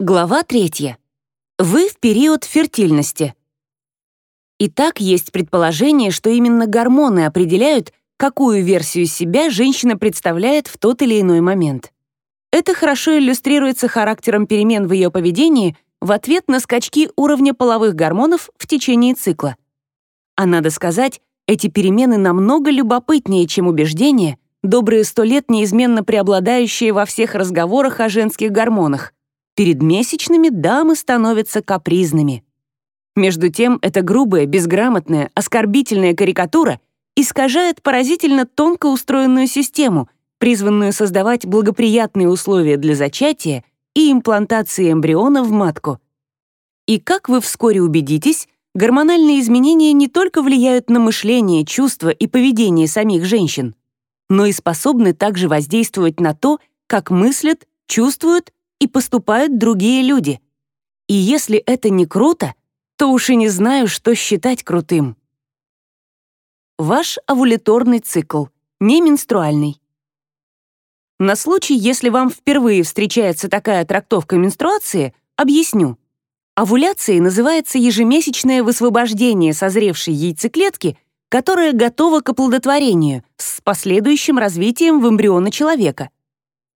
Глава третья. Вы в период фертильности. Итак, есть предположение, что именно гормоны определяют, какую версию себя женщина представляет в тот или иной момент. Это хорошо иллюстрируется характером перемен в ее поведении в ответ на скачки уровня половых гормонов в течение цикла. А надо сказать, эти перемены намного любопытнее, чем убеждения, добрые сто лет неизменно преобладающие во всех разговорах о женских гормонах. Перед месячными дамы становятся капризными. Между тем, эта грубая, безграмотная, оскорбительная карикатура искажает поразительно тонко устроенную систему, призванную создавать благоприятные условия для зачатия и имплантации эмбриона в матку. И как вы вскоре убедитесь, гормональные изменения не только влияют на мышление, чувства и поведение самих женщин, но и способны также воздействовать на то, как мыслят, чувствуют и поступают другие люди. И если это не круто, то уж и не знаю, что считать крутым. Ваш овуляторный цикл, не менструальный. На случай, если вам впервые встречается такая трактовка менструации, объясню. Овуляцией называется ежемесячное высвобождение созревшей яйцеклетки, которая готова к оплодотворению с последующим развитием в эмбриона человека.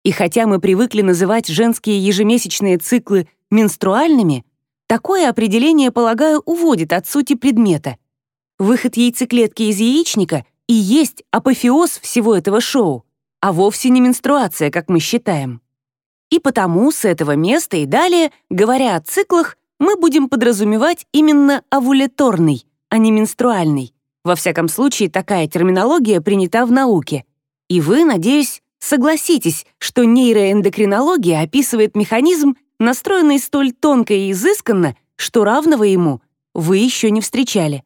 И хотя мы привыкли называть женские ежемесячные циклы менструальными, такое определение, полагаю, уводит от сути предмета. Выход яйцеклетки из яичника и есть апофеоз всего этого шоу, а вовсе не менструация, как мы считаем. И потому с этого места и далее, говоря о циклах, мы будем подразумевать именно овуляторный, а не менструальный. Во всяком случае, такая терминология принята в науке. И вы, надеюсь, Согласитесь, что нейроэндокринология описывает механизм, настроенный столь тонко и изысканно, что равного ему вы еще не встречали.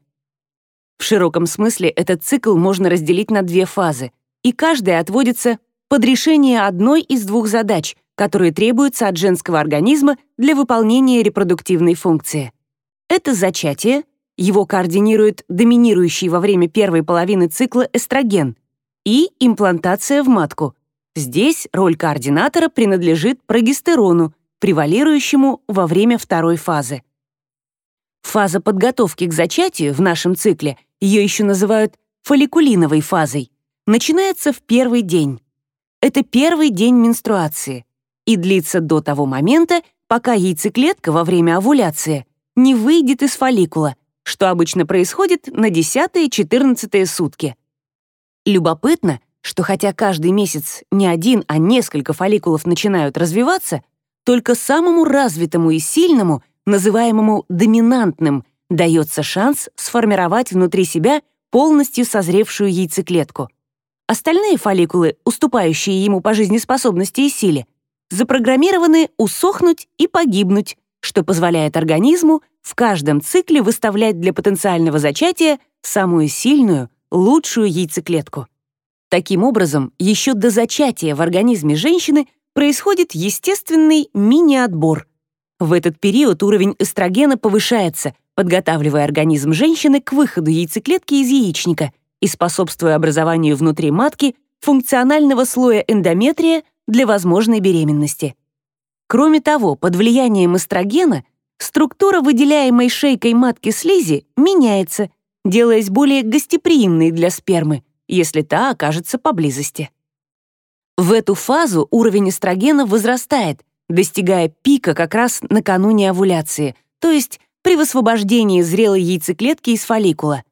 В широком смысле этот цикл можно разделить на две фазы, и каждая отводится под решение одной из двух задач, которые требуются от женского организма для выполнения репродуктивной функции. Это зачатие, его координирует доминирующий во время первой половины цикла эстроген, и имплантация в матку, Здесь роль координатора принадлежит прогестерону, превалирующему во время второй фазы. Фаза подготовки к зачатию в нашем цикле, ее еще называют фолликулиновой фазой, начинается в первый день. Это первый день менструации и длится до того момента, пока яйцеклетка во время овуляции не выйдет из фолликула, что обычно происходит на 10-14 сутки. Любопытно, что хотя каждый месяц не один, а несколько фолликулов начинают развиваться, только самому развитому и сильному, называемому доминантным, дается шанс сформировать внутри себя полностью созревшую яйцеклетку. Остальные фолликулы, уступающие ему по жизнеспособности и силе, запрограммированы усохнуть и погибнуть, что позволяет организму в каждом цикле выставлять для потенциального зачатия самую сильную, лучшую яйцеклетку. Таким образом, еще до зачатия в организме женщины происходит естественный мини-отбор. В этот период уровень эстрогена повышается, подготавливая организм женщины к выходу яйцеклетки из яичника и способствуя образованию внутри матки функционального слоя эндометрия для возможной беременности. Кроме того, под влиянием эстрогена структура выделяемой шейкой матки слизи меняется, делаясь более гостеприимной для спермы, если та окажется поблизости. В эту фазу уровень эстрогена возрастает, достигая пика как раз накануне овуляции, то есть при высвобождении зрелой яйцеклетки из фолликула.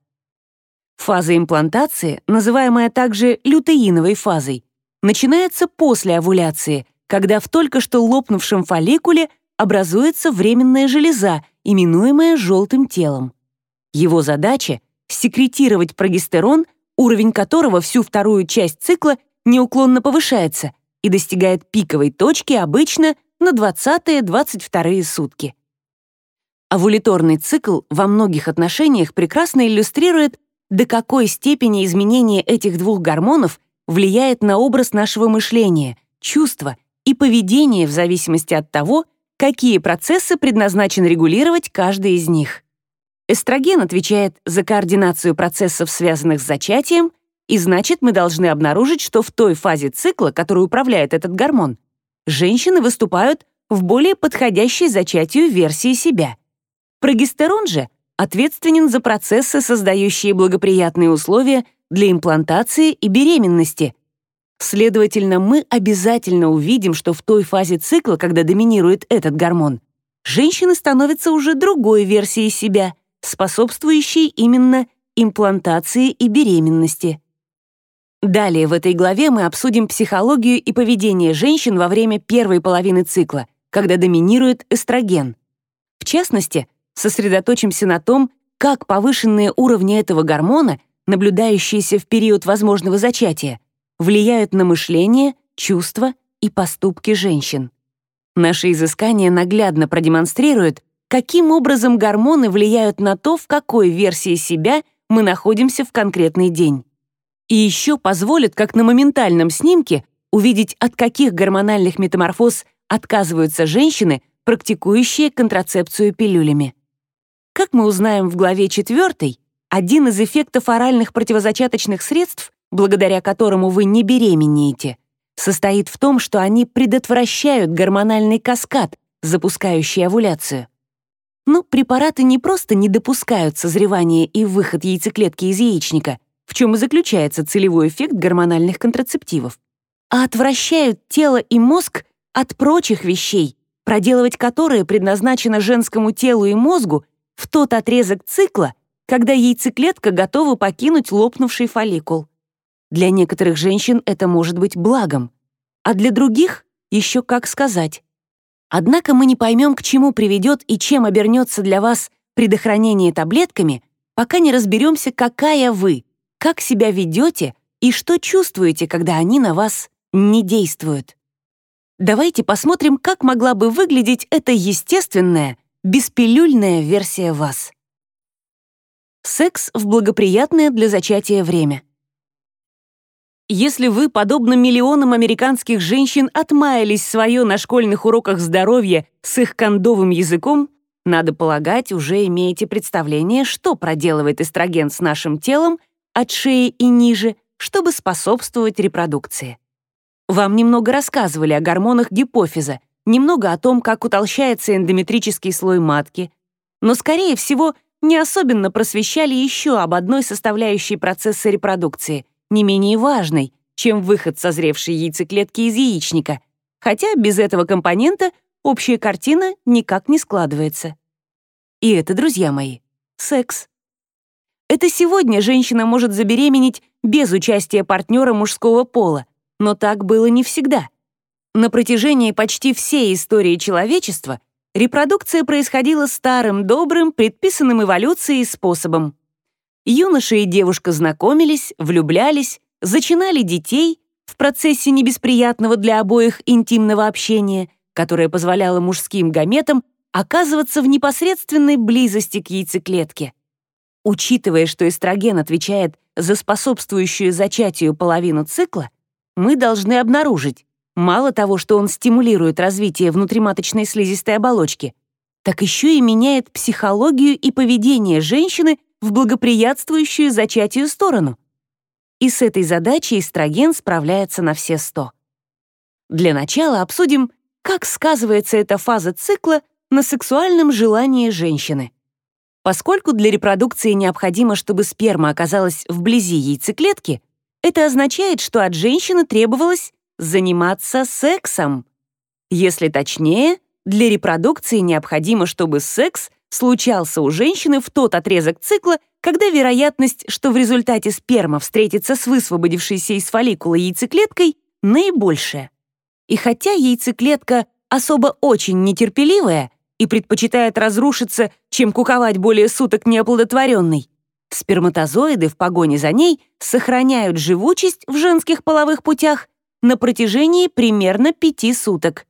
Фаза имплантации, называемая также лютеиновой фазой, начинается после овуляции, когда в только что лопнувшем фолликуле образуется временная железа, именуемая желтым телом. Его задача — секретировать прогестерон — уровень которого всю вторую часть цикла неуклонно повышается и достигает пиковой точки обычно на 20-22 сутки. Овуляторный цикл во многих отношениях прекрасно иллюстрирует, до какой степени изменение этих двух гормонов влияет на образ нашего мышления, чувства и поведения в зависимости от того, какие процессы предназначен регулировать каждый из них. Эстроген отвечает за координацию процессов, связанных с зачатием, и значит, мы должны обнаружить, что в той фазе цикла, которую управляет этот гормон, женщины выступают в более подходящей зачатию версии себя. Прогестерон же ответственен за процессы, создающие благоприятные условия для имплантации и беременности. Следовательно, мы обязательно увидим, что в той фазе цикла, когда доминирует этот гормон, женщины становятся уже другой версией себя, способствующей именно имплантации и беременности. Далее в этой главе мы обсудим психологию и поведение женщин во время первой половины цикла, когда доминирует эстроген. В частности, сосредоточимся на том, как повышенные уровни этого гормона, наблюдающиеся в период возможного зачатия, влияют на мышление, чувства и поступки женщин. Наши изыскания наглядно продемонстрируют, каким образом гормоны влияют на то, в какой версии себя мы находимся в конкретный день. И еще позволят, как на моментальном снимке, увидеть, от каких гормональных метаморфоз отказываются женщины, практикующие контрацепцию пилюлями. Как мы узнаем в главе 4, один из эффектов оральных противозачаточных средств, благодаря которому вы не беременеете, состоит в том, что они предотвращают гормональный каскад, запускающий овуляцию. Но препараты не просто не допускают созревания и выход яйцеклетки из яичника, в чем и заключается целевой эффект гормональных контрацептивов, а отвращают тело и мозг от прочих вещей, проделывать которые предназначено женскому телу и мозгу в тот отрезок цикла, когда яйцеклетка готова покинуть лопнувший фолликул. Для некоторых женщин это может быть благом, а для других еще как сказать. Однако мы не поймем, к чему приведет и чем обернется для вас предохранение таблетками, пока не разберемся, какая вы, как себя ведете и что чувствуете, когда они на вас не действуют. Давайте посмотрим, как могла бы выглядеть эта естественная, беспилюльная версия вас. Секс в благоприятное для зачатия время. Если вы, подобно миллионам американских женщин, отмаялись свое на школьных уроках здоровья с их кондовым языком, надо полагать, уже имеете представление, что проделывает эстроген с нашим телом от шеи и ниже, чтобы способствовать репродукции. Вам немного рассказывали о гормонах гипофиза, немного о том, как утолщается эндометрический слой матки, но, скорее всего, не особенно просвещали еще об одной составляющей процесса репродукции, не менее важной, чем выход созревшей яйцеклетки из яичника, хотя без этого компонента общая картина никак не складывается. И это, друзья мои, секс. Это сегодня женщина может забеременеть без участия партнера мужского пола, но так было не всегда. На протяжении почти всей истории человечества репродукция происходила старым, добрым, предписанным эволюцией способом. Юноша и девушка знакомились, влюблялись, зачинали детей в процессе небесприятного для обоих интимного общения, которое позволяло мужским гаметам оказываться в непосредственной близости к яйцеклетке. Учитывая, что эстроген отвечает за способствующую зачатию половину цикла, мы должны обнаружить, мало того, что он стимулирует развитие внутриматочной слизистой оболочки, так еще и меняет психологию и поведение женщины в благоприятствующую зачатию сторону. И с этой задачей эстроген справляется на все сто. Для начала обсудим, как сказывается эта фаза цикла на сексуальном желании женщины. Поскольку для репродукции необходимо, чтобы сперма оказалась вблизи яйцеклетки, это означает, что от женщины требовалось заниматься сексом. Если точнее, для репродукции необходимо, чтобы секс случался у женщины в тот отрезок цикла, когда вероятность, что в результате сперма встретится с высвободившейся из фолликула яйцеклеткой, наибольшая. И хотя яйцеклетка особо очень нетерпеливая, и предпочитает разрушиться, чем куковать более суток неоплодотворенной. Сперматозоиды в погоне за ней сохраняют живучесть в женских половых путях на протяжении примерно пяти суток.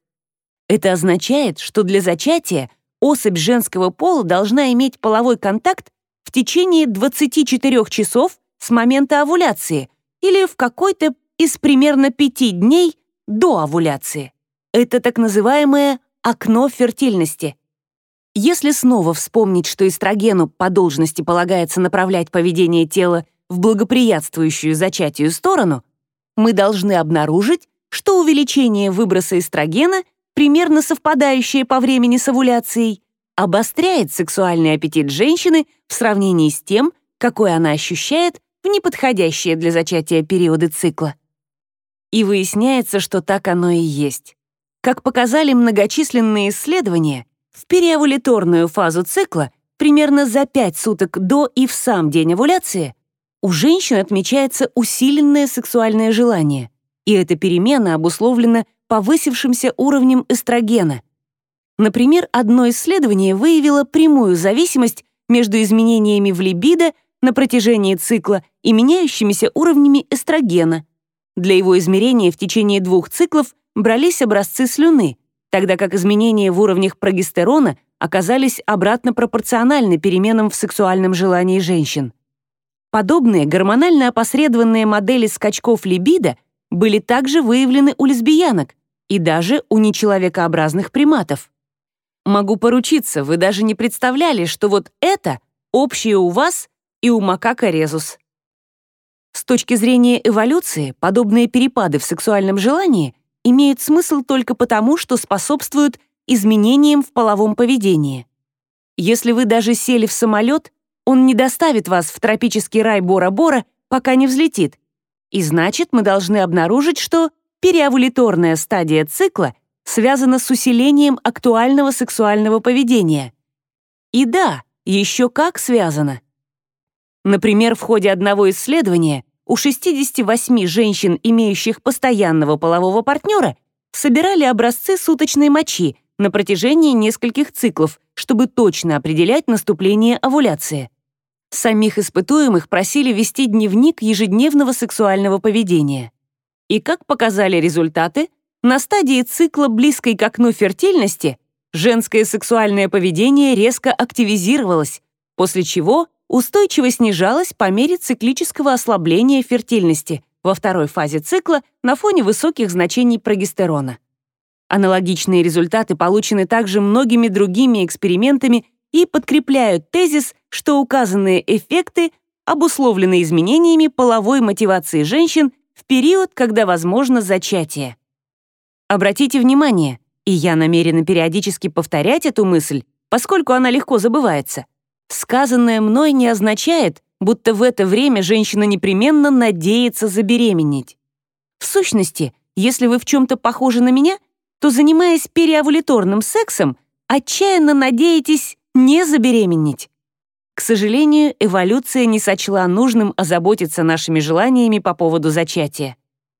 Это означает, что для зачатия особь женского пола должна иметь половой контакт в течение 24 часов с момента овуляции или в какой-то из примерно пяти дней до овуляции. Это так называемое окно фертильности. Если снова вспомнить, что эстрогену по должности полагается направлять поведение тела в благоприятствующую зачатию сторону, мы должны обнаружить, что увеличение выброса эстрогена примерно совпадающее по времени с овуляцией, обостряет сексуальный аппетит женщины в сравнении с тем, какой она ощущает в неподходящие для зачатия периоды цикла. И выясняется, что так оно и есть. Как показали многочисленные исследования, в переовуляторную фазу цикла примерно за 5 суток до и в сам день овуляции у женщин отмечается усиленное сексуальное желание, и эта перемена обусловлена повысившимся уровнем эстрогена. Например, одно исследование выявило прямую зависимость между изменениями в либидо на протяжении цикла и меняющимися уровнями эстрогена. Для его измерения в течение двух циклов брались образцы слюны, тогда как изменения в уровнях прогестерона оказались обратно пропорциональны переменам в сексуальном желании женщин. Подобные гормонально опосредованные модели скачков либидо были также выявлены у лесбиянок и даже у нечеловекообразных приматов. Могу поручиться, вы даже не представляли, что вот это общее у вас и у макака резус. С точки зрения эволюции, подобные перепады в сексуальном желании имеют смысл только потому, что способствуют изменениям в половом поведении. Если вы даже сели в самолет, он не доставит вас в тропический рай Бора-Бора, пока не взлетит. И значит, мы должны обнаружить, что переовуляторная стадия цикла связана с усилением актуального сексуального поведения. И да, еще как связано. Например, в ходе одного исследования у 68 женщин, имеющих постоянного полового партнера, собирали образцы суточной мочи на протяжении нескольких циклов, чтобы точно определять наступление овуляции. Самих испытуемых просили вести дневник ежедневного сексуального поведения. И как показали результаты, на стадии цикла, близкой к окну фертильности, женское сексуальное поведение резко активизировалось, после чего устойчиво снижалось по мере циклического ослабления фертильности во второй фазе цикла на фоне высоких значений прогестерона. Аналогичные результаты получены также многими другими экспериментами и подкрепляют тезис, что указанные эффекты обусловлены изменениями половой мотивации женщин в период, когда возможно зачатие. Обратите внимание, и я намерена периодически повторять эту мысль, поскольку она легко забывается. Сказанное мной не означает, будто в это время женщина непременно надеется забеременеть. В сущности, если вы в чем-то похожи на меня, то, занимаясь переовуляторным сексом, отчаянно надеетесь не забеременеть. К сожалению, эволюция не сочла нужным озаботиться нашими желаниями по поводу зачатия.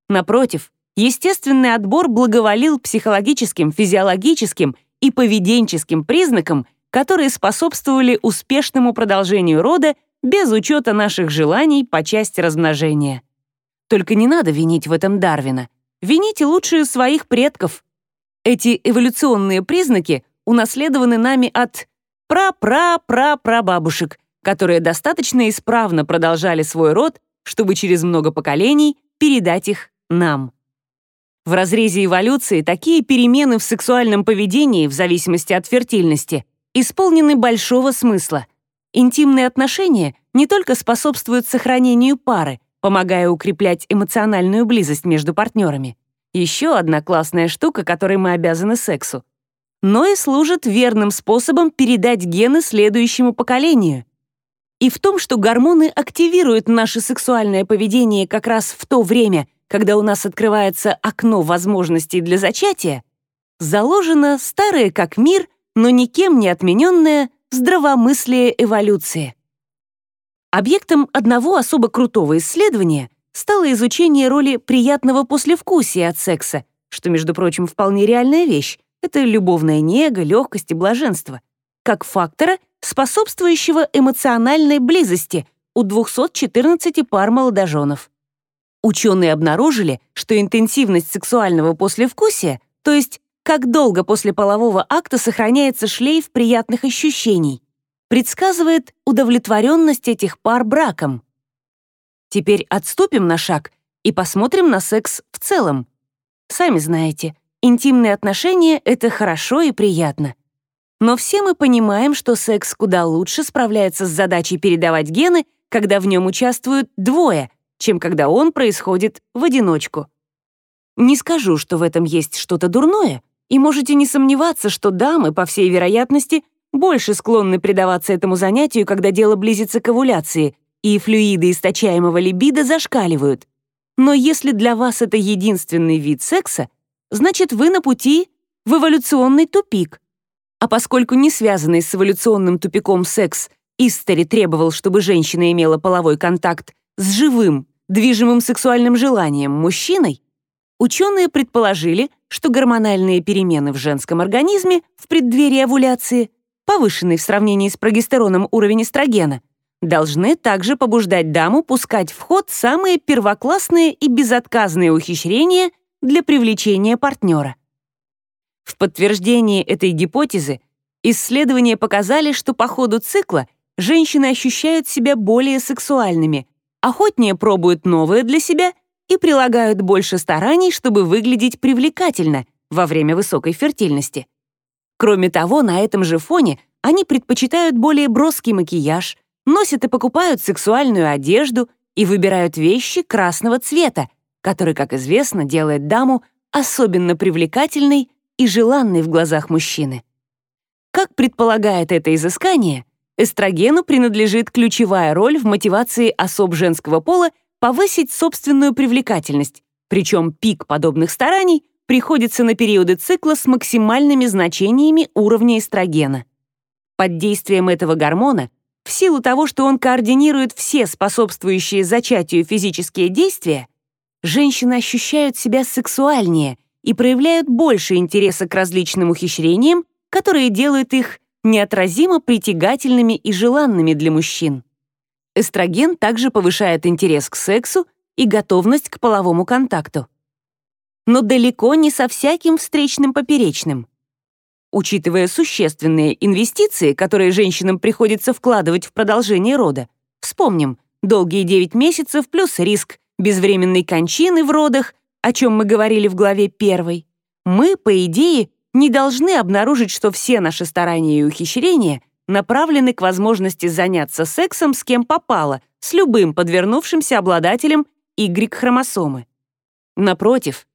Напротив, естественный отбор благоволил психологическим, физиологическим и поведенческим признакам, которые способствовали успешному продолжению рода без учета наших желаний по части размножения. Только не надо винить в этом Дарвина. Вините лучше своих предков. Эти эволюционные признаки унаследованы нами от пра-пра-пра-прабабушек, которые достаточно исправно продолжали свой род, чтобы через много поколений передать их нам. В разрезе эволюции такие перемены в сексуальном поведении в зависимости от фертильности исполнены большого смысла. Интимные отношения не только способствуют сохранению пары, помогая укреплять эмоциональную близость между партнерами. Еще одна классная штука, которой мы обязаны сексу — но и служат верным способом передать гены следующему поколению. И в том, что гормоны активируют наше сексуальное поведение как раз в то время, когда у нас открывается окно возможностей для зачатия, заложено старое как мир, но никем не отмененное здравомыслие эволюции. Объектом одного особо крутого исследования стало изучение роли приятного послевкусия от секса, что, между прочим, вполне реальная вещь, это любовная нега, легкость и блаженство, как фактора, способствующего эмоциональной близости у 214 пар молодоженов. Ученые обнаружили, что интенсивность сексуального послевкусия, то есть как долго после полового акта сохраняется шлейф приятных ощущений, предсказывает удовлетворенность этих пар браком. Теперь отступим на шаг и посмотрим на секс в целом. Сами знаете, Интимные отношения — это хорошо и приятно. Но все мы понимаем, что секс куда лучше справляется с задачей передавать гены, когда в нем участвуют двое, чем когда он происходит в одиночку. Не скажу, что в этом есть что-то дурное, и можете не сомневаться, что дамы, по всей вероятности, больше склонны предаваться этому занятию, когда дело близится к овуляции, и флюиды источаемого либидо зашкаливают. Но если для вас это единственный вид секса, значит, вы на пути в эволюционный тупик. А поскольку не связанный с эволюционным тупиком секс Истори требовал, чтобы женщина имела половой контакт с живым, движимым сексуальным желанием мужчиной, ученые предположили, что гормональные перемены в женском организме в преддверии овуляции, повышенный в сравнении с прогестероном уровень эстрогена, должны также побуждать даму пускать в ход самые первоклассные и безотказные ухищрения для привлечения партнера. В подтверждение этой гипотезы исследования показали, что по ходу цикла женщины ощущают себя более сексуальными, охотнее пробуют новое для себя и прилагают больше стараний, чтобы выглядеть привлекательно во время высокой фертильности. Кроме того, на этом же фоне они предпочитают более броский макияж, носят и покупают сексуальную одежду и выбирают вещи красного цвета, который, как известно, делает даму особенно привлекательной и желанной в глазах мужчины. Как предполагает это изыскание, эстрогену принадлежит ключевая роль в мотивации особ женского пола повысить собственную привлекательность, причем пик подобных стараний приходится на периоды цикла с максимальными значениями уровня эстрогена. Под действием этого гормона, в силу того, что он координирует все способствующие зачатию физические действия, женщины ощущают себя сексуальнее и проявляют больше интереса к различным ухищрениям, которые делают их неотразимо притягательными и желанными для мужчин. Эстроген также повышает интерес к сексу и готовность к половому контакту. Но далеко не со всяким встречным поперечным. Учитывая существенные инвестиции, которые женщинам приходится вкладывать в продолжение рода, вспомним, долгие 9 месяцев плюс риск безвременной кончины в родах, о чем мы говорили в главе 1, мы, по идее, не должны обнаружить, что все наши старания и ухищрения направлены к возможности заняться сексом с кем попало, с любым подвернувшимся обладателем Y-хромосомы. Напротив,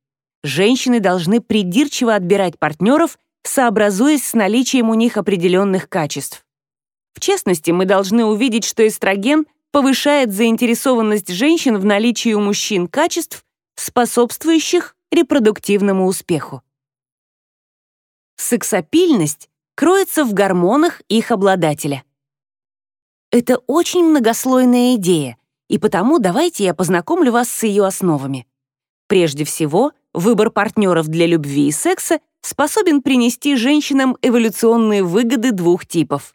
женщины должны придирчиво отбирать партнеров, сообразуясь с наличием у них определенных качеств. В частности, мы должны увидеть, что эстроген повышает заинтересованность женщин в наличии у мужчин качеств, способствующих репродуктивному успеху. Сексапильность кроется в гормонах их обладателя. Это очень многослойная идея, и потому давайте я познакомлю вас с ее основами. Прежде всего, выбор партнеров для любви и секса способен принести женщинам эволюционные выгоды двух типов.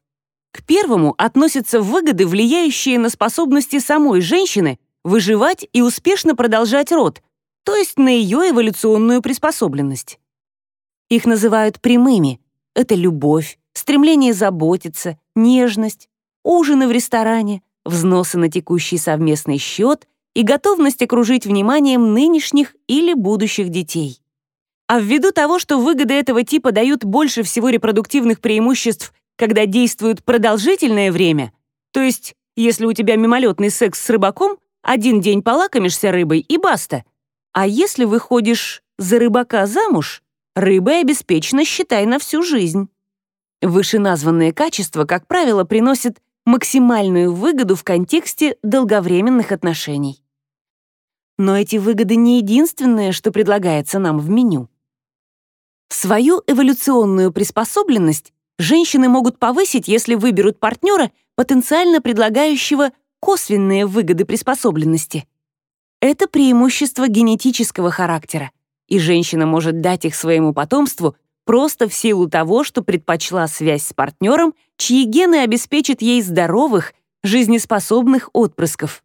К первому относятся выгоды, влияющие на способности самой женщины выживать и успешно продолжать род, то есть на ее эволюционную приспособленность. Их называют прямыми. Это любовь, стремление заботиться, нежность, ужины в ресторане, взносы на текущий совместный счет и готовность окружить вниманием нынешних или будущих детей. А ввиду того, что выгоды этого типа дают больше всего репродуктивных преимуществ, когда действуют продолжительное время, то есть если у тебя мимолетный секс с рыбаком, один день полакомишься рыбой и баста. А если выходишь за рыбака замуж, рыбой обеспечена, считай, на всю жизнь. Вышеназванные качества, как правило, приносят максимальную выгоду в контексте долговременных отношений. Но эти выгоды не единственное, что предлагается нам в меню. Свою эволюционную приспособленность женщины могут повысить, если выберут партнера, потенциально предлагающего косвенные выгоды приспособленности. Это преимущество генетического характера и женщина может дать их своему потомству просто в силу того, что предпочла связь с партнером, чьи гены обеспечат ей здоровых, жизнеспособных отпрысков.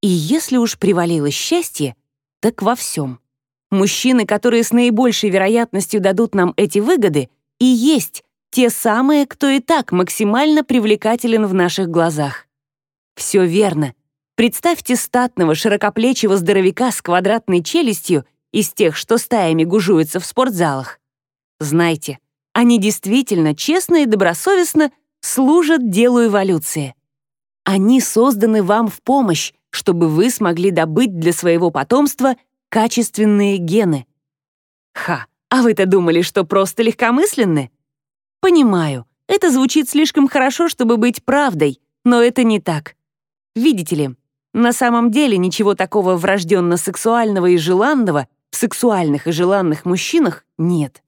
И если уж привалило счастье, так во всем. Мужчины, которые с наибольшей вероятностью дадут нам эти выгоды, и есть те самые, кто и так максимально привлекателен в наших глазах. Все верно. Представьте статного, широкоплечего здоровяка с квадратной челюстью из тех, что стаями гужуются в спортзалах. Знайте, они действительно честно и добросовестно служат делу эволюции. Они созданы вам в помощь, чтобы вы смогли добыть для своего потомства качественные гены. Ха, А вы-то думали, что просто легкомысленны? Понимаю, это звучит слишком хорошо, чтобы быть правдой, но это не так. Видите ли, на самом деле ничего такого врожденно-сексуального и желанного в сексуальных и желанных мужчинах нет.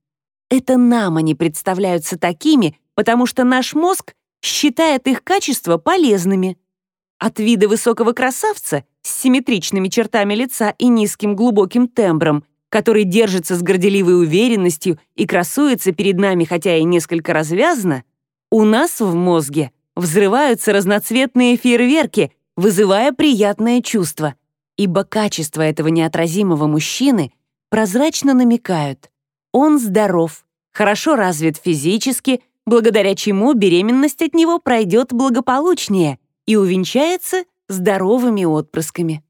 Это нам они представляются такими, потому что наш мозг считает их качества полезными. От вида высокого красавца с симметричными чертами лица и низким глубоким тембром, который держится с горделивой уверенностью и красуется перед нами, хотя и несколько развязно, у нас в мозге взрываются разноцветные фейерверки, вызывая приятное чувство, ибо качества этого неотразимого мужчины прозрачно намекают. Он здоров, хорошо развит физически, благодаря чему беременность от него пройдет благополучнее и увенчается здоровыми отпрысками.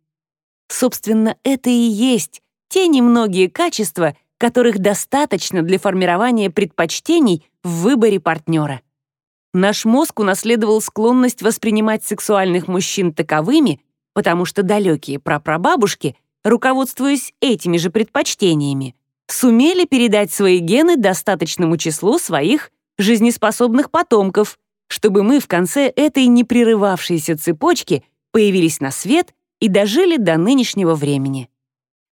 Собственно, это и есть те немногие качества, которых достаточно для формирования предпочтений в выборе партнера. Наш мозг унаследовал склонность воспринимать сексуальных мужчин таковыми, потому что далекие прапрабабушки, руководствуясь этими же предпочтениями, сумели передать свои гены достаточному числу своих жизнеспособных потомков, чтобы мы в конце этой непрерывавшейся цепочки появились на свет и дожили до нынешнего времени.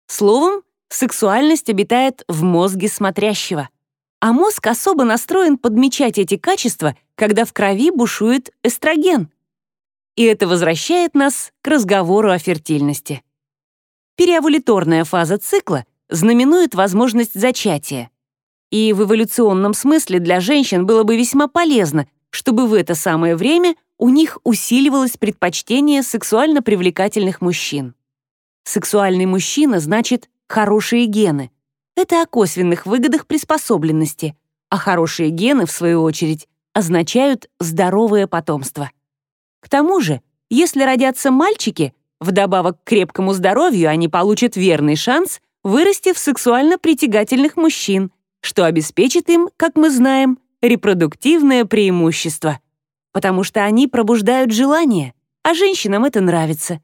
Словом, сексуальность обитает в мозге смотрящего. А мозг особо настроен подмечать эти качества, когда в крови бушует эстроген. И это возвращает нас к разговору о фертильности. Переовуляторная фаза цикла знаменует возможность зачатия. И в эволюционном смысле для женщин было бы весьма полезно, чтобы в это самое время у них усиливалось предпочтение сексуально привлекательных мужчин. Сексуальный мужчина значит хорошие гены, это о косвенных выгодах приспособленности, а хорошие гены, в свою очередь, означают здоровое потомство. К тому же, если родятся мальчики, вдобавок к крепкому здоровью они получат верный шанс вырасти в сексуально притягательных мужчин, что обеспечит им, как мы знаем, репродуктивное преимущество. Потому что они пробуждают желание, а женщинам это нравится.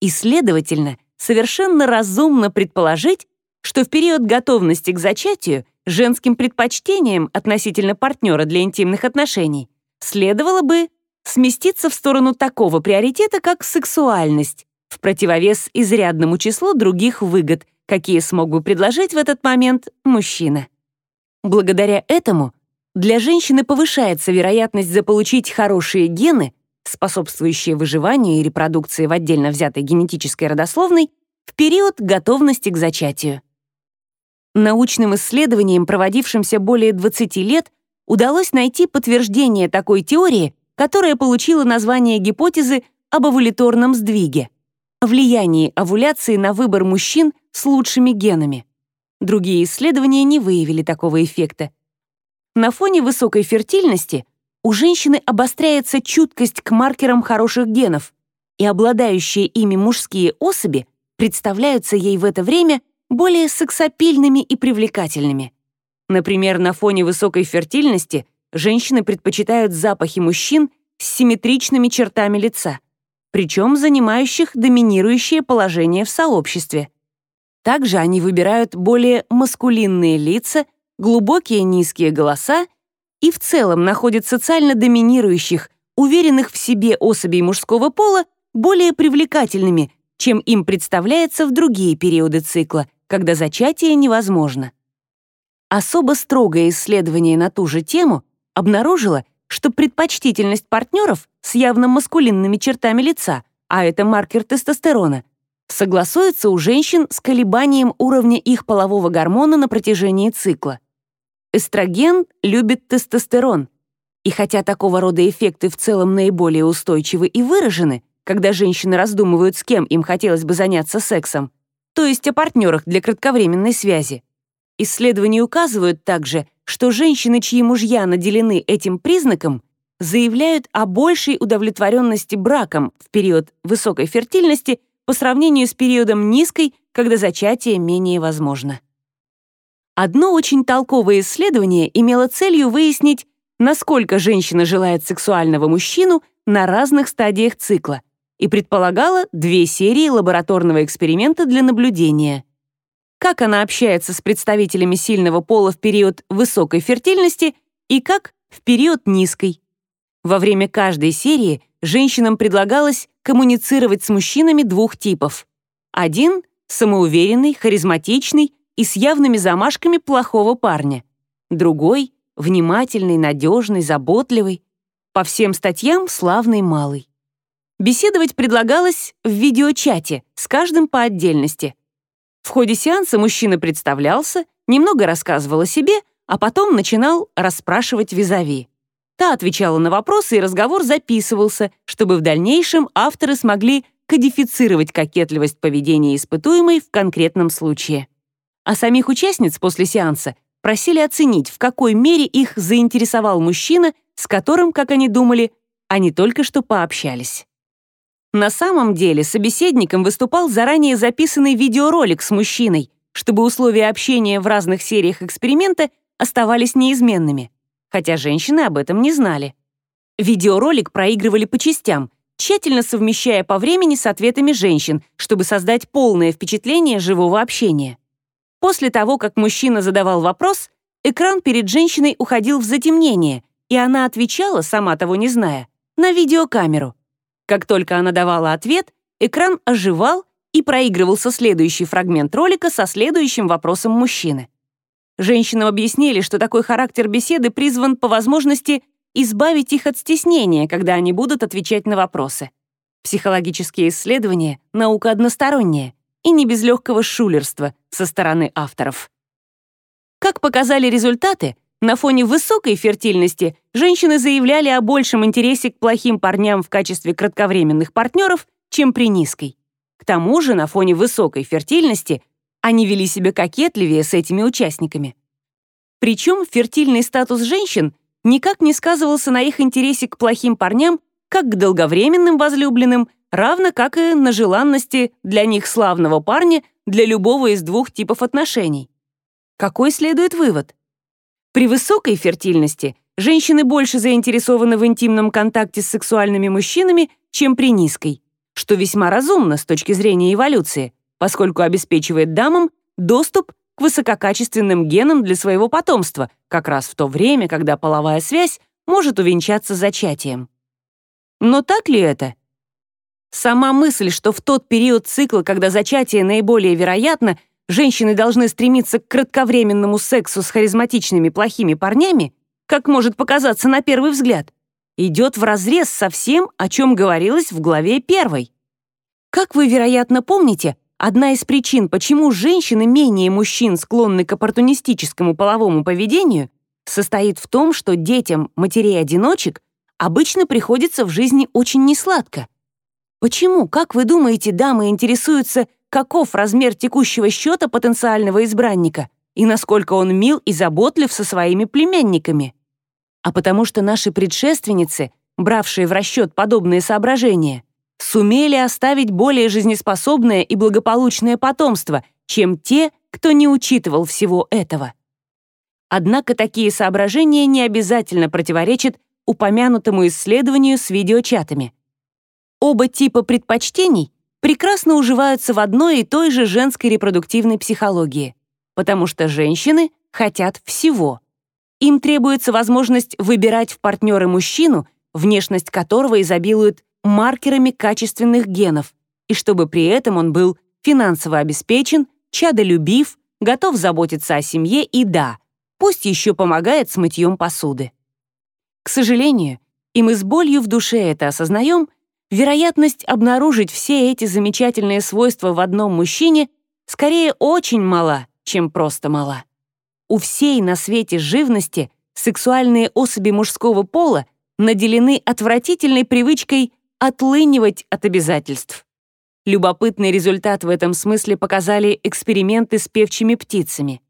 И, следовательно, совершенно разумно предположить, что в период готовности к зачатию женским предпочтениям относительно партнера для интимных отношений следовало бы сместиться в сторону такого приоритета, как сексуальность, в противовес изрядному числу других выгод, какие смог бы предложить в этот момент мужчина. Благодаря этому для женщины повышается вероятность заполучить хорошие гены, способствующие выживанию и репродукции в отдельно взятой генетической родословной, в период готовности к зачатию. Научным исследованиям, проводившимся более 20 лет, удалось найти подтверждение такой теории, которая получила название гипотезы об овуляторном сдвиге, влиянии овуляции на выбор мужчин с лучшими генами. Другие исследования не выявили такого эффекта. На фоне высокой фертильности у женщины обостряется чуткость к маркерам хороших генов, и обладающие ими мужские особи представляются ей в это время более сексапильными и привлекательными. Например, на фоне высокой фертильности женщины предпочитают запахи мужчин с симметричными чертами лица, причем занимающих доминирующее положение в сообществе. Также они выбирают более маскулинные лица, глубокие низкие голоса и в целом находят социально доминирующих, уверенных в себе особей мужского пола более привлекательными, чем им представляется в другие периоды цикла — когда зачатие невозможно. Особо строгое исследование на ту же тему обнаружило, что предпочтительность партнеров с явно маскулинными чертами лица, а это маркер тестостерона, согласуется у женщин с колебанием уровня их полового гормона на протяжении цикла. Эстроген любит тестостерон, и хотя такого рода эффекты в целом наиболее устойчивы и выражены, когда женщины раздумывают, с кем им хотелось бы заняться сексом, то есть о партнерах для кратковременной связи. Исследования указывают также, что женщины, чьи мужья наделены этим признаком, заявляют о большей удовлетворенности браком в период высокой фертильности по сравнению с периодом низкой, когда зачатие менее возможно. Одно очень толковое исследование имело целью выяснить, насколько женщина желает сексуального мужчину на разных стадиях цикла — и предполагала две серии лабораторного эксперимента для наблюдения. как она общается с представителями сильного пола в период высокой фертильности и как в период низкой. Во время каждой серии женщинам предлагалось коммуницировать с мужчинами двух типов. Один — самоуверенный, харизматичный и с явными замашками плохого парня. Другой — внимательный, надежный, заботливый. По всем статьям славный малый. Беседовать предлагалось в видеочате, с каждым по отдельности. В ходе сеанса мужчина представлялся, немного рассказывал о себе, а потом начинал расспрашивать визави. Та отвечала на вопросы, и разговор записывался, чтобы в дальнейшем авторы смогли кодифицировать кокетливость поведения испытуемой в конкретном случае. А самих участниц после сеанса просили оценить, в какой мере их заинтересовал мужчина, с которым, как они думали, они только что пообщались. На самом деле собеседником выступал заранее записанный видеоролик с мужчиной, чтобы условия общения в разных сериях эксперимента оставались неизменными, хотя женщины об этом не знали. Видеоролик проигрывали по частям, тщательно совмещая по времени с ответами женщин, чтобы создать полное впечатление живого общения. После того, как мужчина задавал вопрос, экран перед женщиной уходил в затемнение, и она отвечала, сама того не зная, на видеокамеру. Как только она давала ответ, экран оживал и проигрывался следующий фрагмент ролика со следующим вопросом мужчины. Женщинам объяснили, что такой характер беседы призван по возможности избавить их от стеснения, когда они будут отвечать на вопросы. Психологические исследования — наука односторонняя и не без легкого шулерства со стороны авторов. Как показали результаты, на фоне высокой фертильности женщины заявляли о большем интересе к плохим парням в качестве кратковременных партнеров, чем при низкой. К тому же на фоне высокой фертильности они вели себя кокетливее с этими участниками. Причем фертильный статус женщин никак не сказывался на их интересе к плохим парням как к долговременным возлюбленным, равно как и на желанности для них славного парня для любого из двух типов отношений. Какой следует вывод? При высокой фертильности женщины больше заинтересованы в интимном контакте с сексуальными мужчинами, чем при низкой, что весьма разумно с точки зрения эволюции, поскольку обеспечивает дамам доступ к высококачественным генам для своего потомства, как раз в то время, когда половая связь может увенчаться зачатием. Но так ли это? Сама мысль, что в тот период цикла, когда зачатие наиболее вероятно, женщины должны стремиться к кратковременному сексу с харизматичными плохими парнями, как может показаться на первый взгляд, идет вразрез со всем, о чем говорилось в главе первой. Как вы, вероятно, помните, одна из причин, почему женщины менее мужчин склонны к оппортунистическому половому поведению, состоит в том, что детям матерей-одиночек обычно приходится в жизни очень несладко. Почему, как вы думаете, дамы интересуются каков размер текущего счета потенциального избранника и насколько он мил и заботлив со своими племянниками. А потому что наши предшественницы, бравшие в расчет подобные соображения, сумели оставить более жизнеспособное и благополучное потомство, чем те, кто не учитывал всего этого. Однако такие соображения не обязательно противоречат упомянутому исследованию с видеочатами. Оба типа предпочтений прекрасно уживаются в одной и той же женской репродуктивной психологии, потому что женщины хотят всего. Им требуется возможность выбирать в партнеры мужчину, внешность которого изобилует маркерами качественных генов, и чтобы при этом он был финансово обеспечен, чадолюбив, готов заботиться о семье и, да, пусть еще помогает с мытьем посуды. К сожалению, и мы с болью в душе это осознаем — вероятность обнаружить все эти замечательные свойства в одном мужчине скорее очень мала, чем просто мала. У всей на свете живности сексуальные особи мужского пола наделены отвратительной привычкой отлынивать от обязательств. Любопытный результат в этом смысле показали эксперименты с певчими птицами.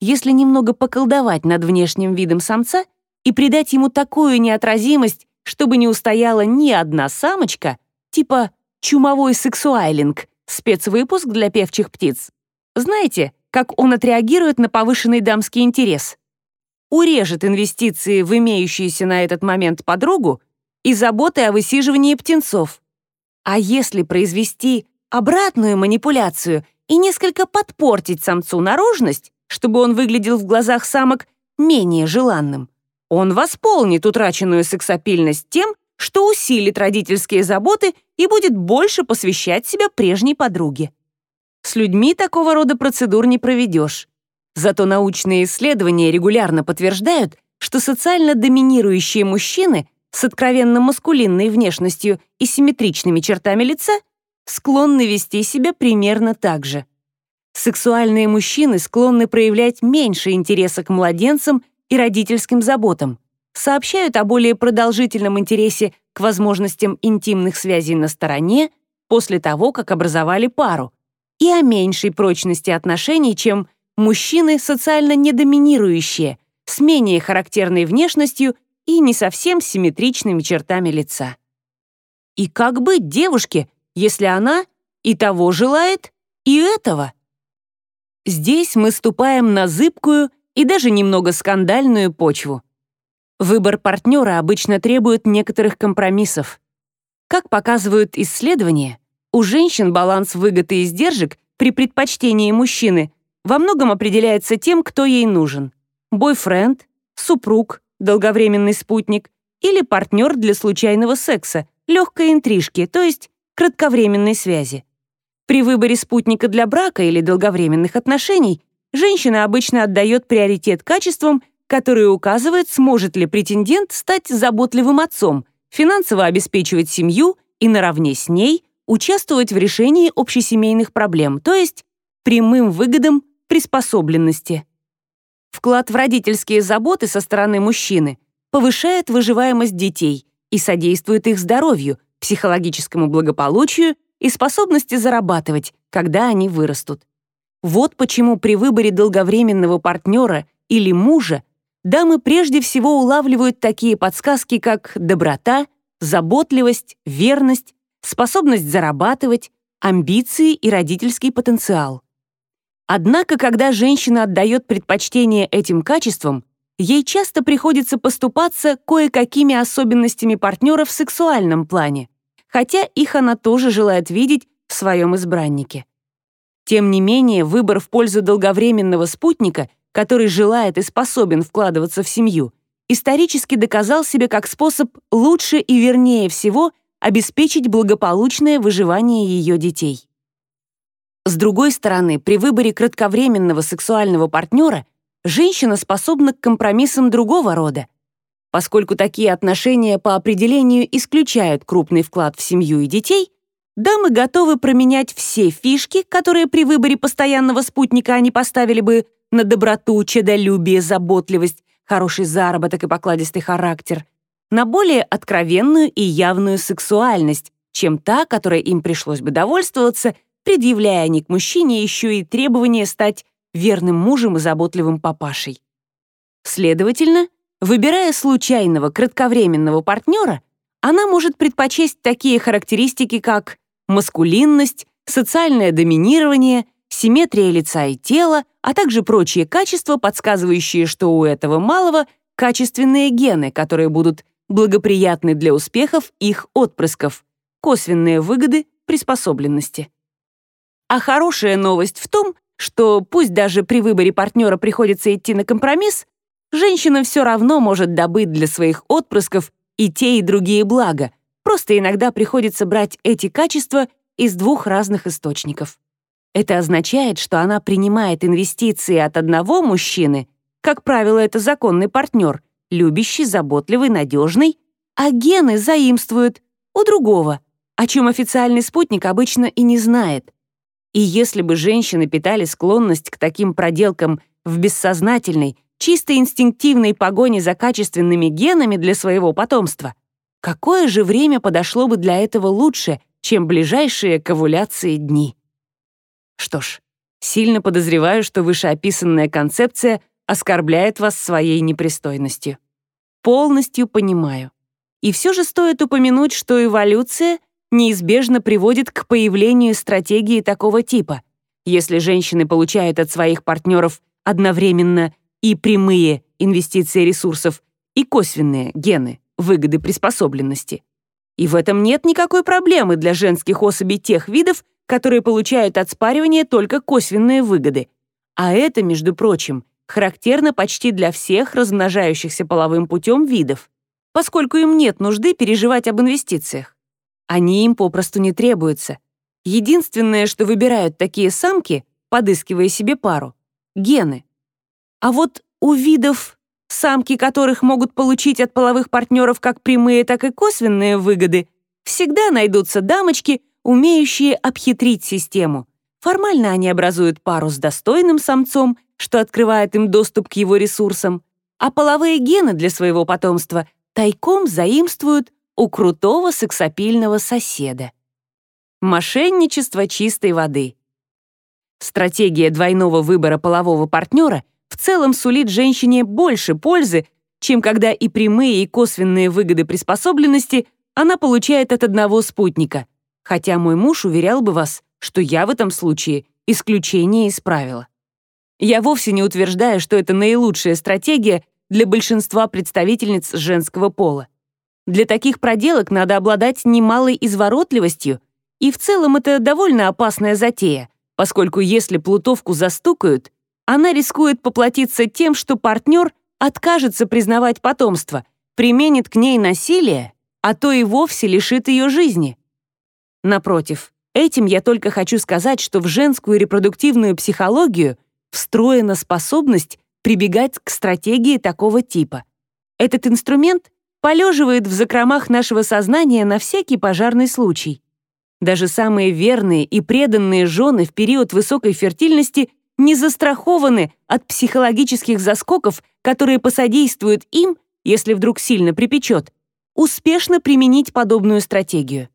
Если немного поколдовать над внешним видом самца и придать ему такую неотразимость, чтобы не устояла ни одна самочка, типа «чумовой сексуайлинг», спецвыпуск для певчих птиц. Знаете, как он отреагирует на повышенный дамский интерес? Урежет инвестиции в имеющуюся на этот момент подругу и заботы о высиживании птенцов. А если произвести обратную манипуляцию и несколько подпортить самцу наружность, чтобы он выглядел в глазах самок менее желанным, он восполнит утраченную сексапильность тем, что усилит родительские заботы и будет больше посвящать себя прежней подруге. С людьми такого рода процедур не проведешь. Зато научные исследования регулярно подтверждают, что социально доминирующие мужчины с откровенно маскулинной внешностью и симметричными чертами лица склонны вести себя примерно так же. Сексуальные мужчины склонны проявлять меньше интереса к младенцам и родительским заботам, сообщают о более продолжительном интересе к возможностям интимных связей на стороне после того, как образовали пару, и о меньшей прочности отношений, чем мужчины социально недоминирующие, с менее характерной внешностью и не совсем симметричными чертами лица. И как быть девушке, если она и того желает, и этого? Здесь мы ступаем на зыбкую и даже немного скандальную почву. Выбор партнера обычно требует некоторых компромиссов. Как показывают исследования, у женщин баланс выгод и издержек при предпочтении мужчины во многом определяется тем, кто ей нужен. Бойфренд, супруг, долговременный спутник или партнер для случайного секса, легкой интрижки, то есть кратковременной связи. При выборе спутника для брака или долговременных отношений женщина обычно отдает приоритет качествам, которые указывают, сможет ли претендент стать заботливым отцом, финансово обеспечивать семью и наравне с ней участвовать в решении общесемейных проблем, то есть прямым выгодам приспособленности. Вклад в родительские заботы со стороны мужчины повышает выживаемость детей и содействует их здоровью, психологическому благополучию и способности зарабатывать, когда они вырастут. Вот почему при выборе долговременного партнера или мужа дамы прежде всего улавливают такие подсказки, как доброта, заботливость, верность, способность зарабатывать, амбиции и родительский потенциал. Однако, когда женщина отдает предпочтение этим качествам, ей часто приходится поступаться кое-какими особенностями партнера в сексуальном плане, хотя их она тоже желает видеть в своем избраннике. Тем не менее, выбор в пользу долговременного спутника, который желает и способен вкладываться в семью, исторически доказал себе как способ лучше и вернее всего обеспечить благополучное выживание ее детей. С другой стороны, при выборе кратковременного сексуального партнера женщина способна к компромиссам другого рода. Поскольку такие отношения по определению исключают крупный вклад в семью и детей, дамы готовы променять все фишки, которые при выборе постоянного спутника они поставили бы на доброту, чедолюбие, заботливость, хороший заработок и покладистый характер, на более откровенную и явную сексуальность, чем та, которой им пришлось бы довольствоваться, предъявляя они к мужчине еще и требование стать верным мужем и заботливым папашей. Следовательно, выбирая случайного кратковременного партнера, она может предпочесть такие характеристики, как маскулинность, социальное доминирование, симметрия лица и тела, а также прочие качества, подсказывающие, что у этого малого качественные гены, которые будут благоприятны для успехов их отпрысков, косвенные выгоды приспособленности. А хорошая новость в том, что пусть даже при выборе партнера приходится идти на компромисс, женщина все равно может добыть для своих отпрысков и те, и другие блага, Просто иногда приходится брать эти качества из двух разных источников. Это означает, что она принимает инвестиции от одного мужчины, как правило, это законный партнер, любящий, заботливый, надежный, а гены заимствует у другого, о чем официальный спутник обычно и не знает. И если бы женщины питали склонность к таким проделкам в бессознательной, чисто инстинктивной погоне за качественными генами для своего потомства, Какое же время подошло бы для этого лучше, чем ближайшие к овуляции дни? Что ж, сильно подозреваю, что вышеописанная концепция оскорбляет вас своей непристойностью. Полностью понимаю. И все же стоит упомянуть, что эволюция неизбежно приводит к появлению стратегии такого типа. Если женщины получают от своих партнеров одновременно и прямые инвестиции ресурсов, и косвенные гены, выгоды приспособленности. И в этом нет никакой проблемы для женских особей тех видов, которые получают от спаривания только косвенные выгоды. А это, между прочим, характерно почти для всех размножающихся половым путем видов, поскольку им нет нужды переживать об инвестициях. Они им попросту не требуются. Единственное, что выбирают такие самки, подыскивая себе пару — гены. А вот у видов, самки которых могут получить от половых партнеров как прямые, так и косвенные выгоды, всегда найдутся дамочки, умеющие обхитрить систему. Формально они образуют пару с достойным самцом, что открывает им доступ к его ресурсам, а половые гены для своего потомства тайком заимствуют у крутого сексапильного соседа. Мошенничество чистой воды. Стратегия двойного выбора полового партнера в целом сулит женщине больше пользы, чем когда и прямые, и косвенные выгоды приспособленности она получает от одного спутника, хотя мой муж уверял бы вас, что я в этом случае исключение из правила. Я вовсе не утверждаю, что это наилучшая стратегия для большинства представительниц женского пола. Для таких проделок надо обладать немалой изворотливостью, и в целом это довольно опасная затея, поскольку если плутовку застукают, она рискует поплатиться тем, что партнер откажется признавать потомство, применит к ней насилие, а то и вовсе лишит ее жизни. Напротив, этим я только хочу сказать, что в женскую репродуктивную психологию встроена способность прибегать к стратегии такого типа. Этот инструмент полеживает в закромах нашего сознания на всякий пожарный случай. Даже самые верные и преданные жены в период высокой фертильности не застрахованы от психологических заскоков, которые посодействуют им, если вдруг сильно припечет, успешно применить подобную стратегию.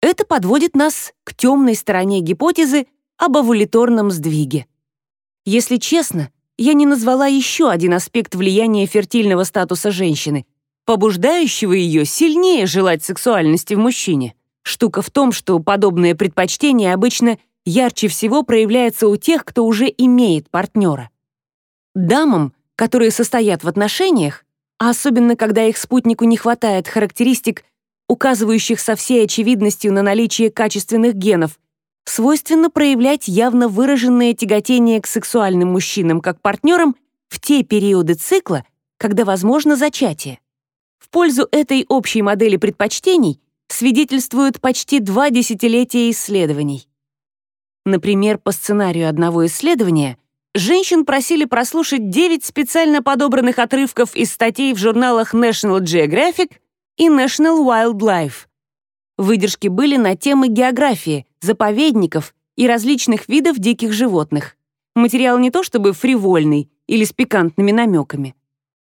Это подводит нас к темной стороне гипотезы об овулиторном сдвиге. Если честно, я не назвала еще один аспект влияния фертильного статуса женщины, побуждающего ее сильнее желать сексуальности в мужчине. Штука в том, что подобное предпочтение обычно ярче всего проявляется у тех, кто уже имеет партнера. Дамам, которые состоят в отношениях, а особенно когда их спутнику не хватает характеристик, указывающих со всей очевидностью на наличие качественных генов, свойственно проявлять явно выраженное тяготение к сексуальным мужчинам как партнерам в те периоды цикла, когда возможно зачатие. В пользу этой общей модели предпочтений свидетельствуют почти два десятилетия исследований. Например, по сценарию одного исследования женщин просили прослушать 9 специально подобранных отрывков из статей в журналах National Geographic и National Wildlife. Выдержки были на темы географии, заповедников и различных видов диких животных. Материал не то чтобы фривольный или с пикантными намеками.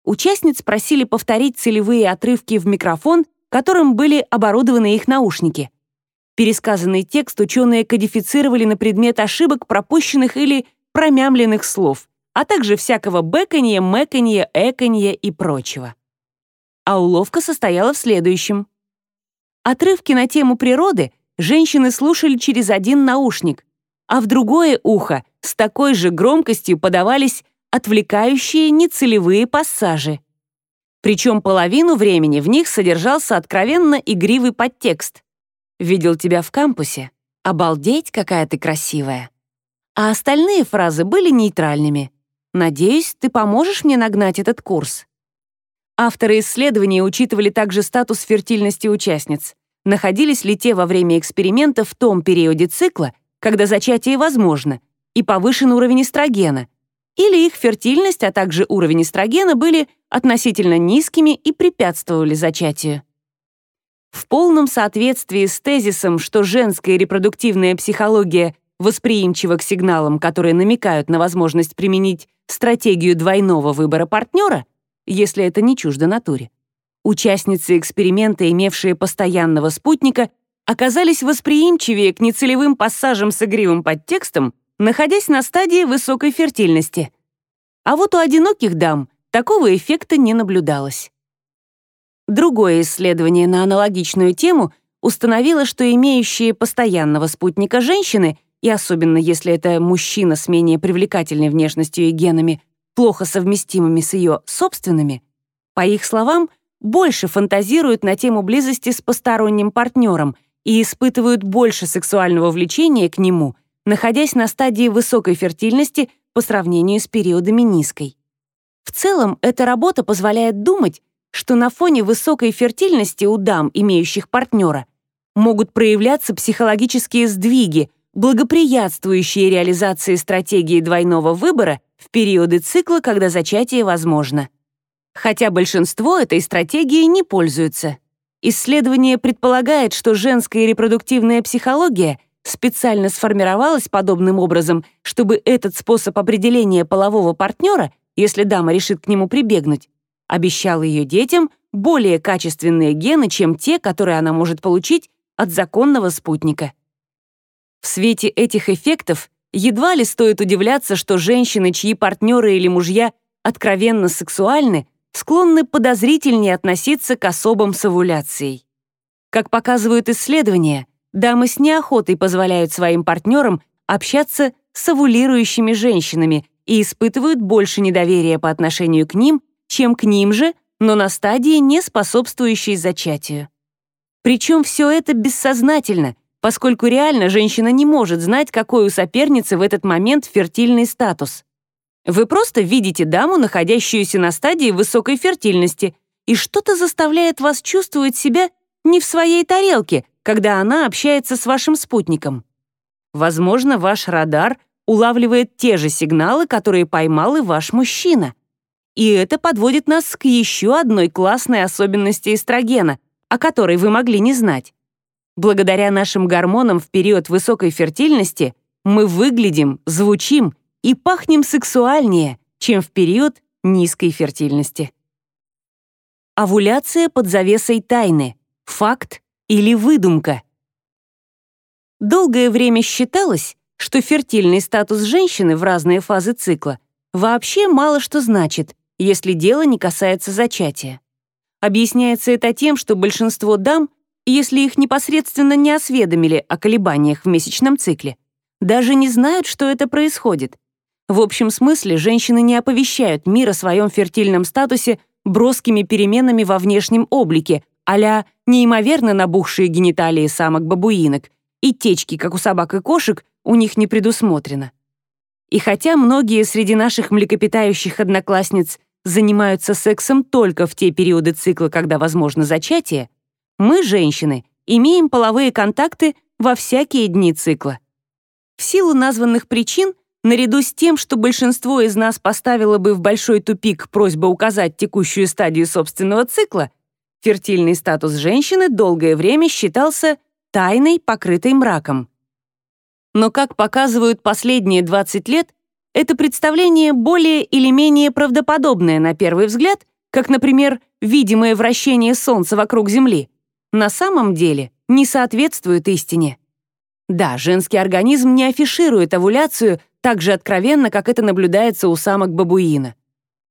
Участниц просили повторить целевые отрывки в микрофон, которым были оборудованы их наушники. Пересказанный текст ученые кодифицировали на предмет ошибок, пропущенных или промямленных слов, а также всякого бэканья, мэканья, эканья и прочего. А уловка состояла в следующем. Отрывки на тему природы женщины слушали через один наушник, а в другое ухо с такой же громкостью подавались отвлекающие нецелевые пассажи. Причем половину времени в них содержался откровенно игривый подтекст. «Видел тебя в кампусе? Обалдеть, какая ты красивая!» а остальные фразы были нейтральными. «Надеюсь, ты поможешь мне нагнать этот курс». Авторы исследования учитывали также статус фертильности участниц. Находились ли те во время эксперимента в том периоде цикла, когда зачатие возможно, и повышен уровень эстрогена, или их фертильность, а также уровень эстрогена были относительно низкими и препятствовали зачатию. В полном соответствии с тезисом, что женская репродуктивная психология восприимчива к сигналам, которые намекают на возможность применить стратегию двойного выбора партнера, если это не чуждо натуре. Участницы эксперимента, имевшие постоянного спутника, оказались восприимчивее к нецелевым пассажам с игривым подтекстом, находясь на стадии высокой фертильности. А вот у одиноких дам такого эффекта не наблюдалось. Другое исследование на аналогичную тему установило, что имеющие постоянного спутника женщины и особенно если это мужчина с менее привлекательной внешностью и генами, плохо совместимыми с ее собственными, по их словам, больше фантазируют на тему близости с посторонним партнером и испытывают больше сексуального влечения к нему, находясь на стадии высокой фертильности по сравнению с периодами низкой. В целом, эта работа позволяет думать, что на фоне высокой фертильности у дам, имеющих партнера, могут проявляться психологические сдвиги, благоприятствующие реализации стратегии двойного выбора в периоды цикла, когда зачатие возможно. Хотя большинство этой стратегией не пользуются. Исследование предполагает, что женская репродуктивная психология специально сформировалась подобным образом, чтобы этот способ определения полового партнера, если дама решит к нему прибегнуть, обещал ее детям более качественные гены, чем те, которые она может получить от законного спутника. В свете этих эффектов едва ли стоит удивляться, что женщины, чьи партнеры или мужья откровенно сексуальны, склонны подозрительнее относиться к особам с овуляцией. Как показывают исследования, дамы с неохотой позволяют своим партнерам общаться с овулирующими женщинами и испытывают больше недоверия по отношению к ним, чем к ним же, но на стадии, не способствующей зачатию. Причем все это бессознательно, поскольку реально женщина не может знать, какой у соперницы в этот момент фертильный статус. Вы просто видите даму, находящуюся на стадии высокой фертильности, и что-то заставляет вас чувствовать себя не в своей тарелке, когда она общается с вашим спутником. Возможно, ваш радар улавливает те же сигналы, которые поймал и ваш мужчина. И это подводит нас к еще одной классной особенности эстрогена, о которой вы могли не знать. Благодаря нашим гормонам в период высокой фертильности мы выглядим, звучим и пахнем сексуальнее, чем в период низкой фертильности. Овуляция под завесой тайны. Факт или выдумка? Долгое время считалось, что фертильный статус женщины в разные фазы цикла вообще мало что значит, если дело не касается зачатия. Объясняется это тем, что большинство дам, если их непосредственно не осведомили о колебаниях в месячном цикле, даже не знают, что это происходит, в общем смысле, женщины не оповещают мир о своем фертильном статусе броскими переменами во внешнем облике, а неимоверно набухшие гениталии самок-бабуинок и течки, как у собак и кошек, у них не предусмотрено. И хотя многие среди наших млекопитающих одноклассниц занимаются сексом только в те периоды цикла, когда возможно зачатие, мы, женщины, имеем половые контакты во всякие дни цикла. В силу названных причин – Наряду с тем, что большинство из нас поставило бы в большой тупик просьба указать текущую стадию собственного цикла, фертильный статус женщины долгое время считался тайной, покрытой мраком. Но, как показывают последние 20 лет, это представление более или менее правдоподобное на первый взгляд, как, например, видимое вращение Солнца вокруг Земли, на самом деле не соответствует истине. Да, женский организм не афиширует овуляцию так же откровенно, как это наблюдается у самок бабуина.